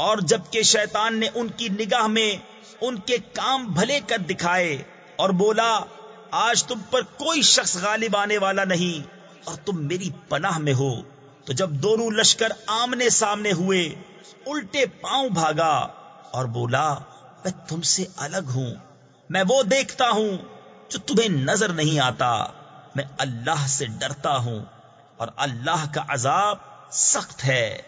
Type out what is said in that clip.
اور جبکہ شیطان نے ان کی نگاہ میں ان کے کام بھلے کر دکھائے اور بولا، آج تم پر کوئی شخص غالب آنے والا نہیں اور تم میری پناہ میں ہو۔ تو جب دونوں لشکر آمنے سامنے ہوئے، الٹے پاؤں بھاگا اور بولا، میں تم سے الگ ہوں، میں وہ دیکھتا ہوں جو تمہیں نظر نہیں آتا۔ میں اللہ سے ڈرتا ہوں اور اللہ کا عذاب سخت ہے۔